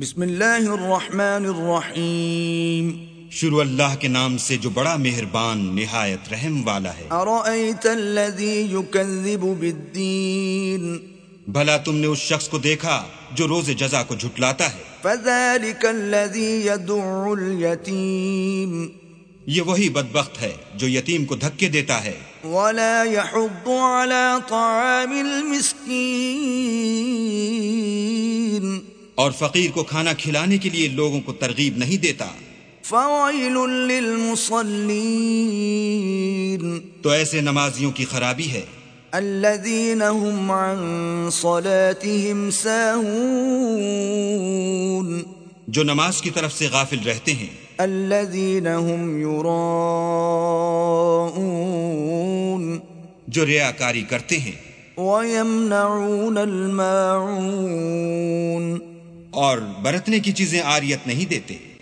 بسم اللہ الرحمن الرحیم۔ شروع اللہ کے نام سے جو بڑا مہربان نہایت رحم والا ہے۔ ارأیت الذی یکذب بالدین۔ بھلا تم نے اس شخص کو دیکھا جو روز جزا کو جھٹلاتا ہے۔ فذلك الذی يدع الیتیم۔ یہ وہی بدبخت ہے جو یتیم کو دھکے دیتا ہے۔ ولا يحض على طعام المسکین۔ اور فقیر کو کھانا کھلانے کے لیے لوگوں کو ترغیب نہیں دیتا۔ فویل للمصلین تو ایسے نمازیوں کی خرابی ہے۔ الذين هم عن صلاتهم ساهون۔ جو نماز کی طرف سے غافل رہتے ہیں۔ الذين هم يراءون۔ جو ریاکاری کرتے ہیں۔ ويمنعون الماعون۔ اور برتنے کی چیزیں آریت نہیں دیتے۔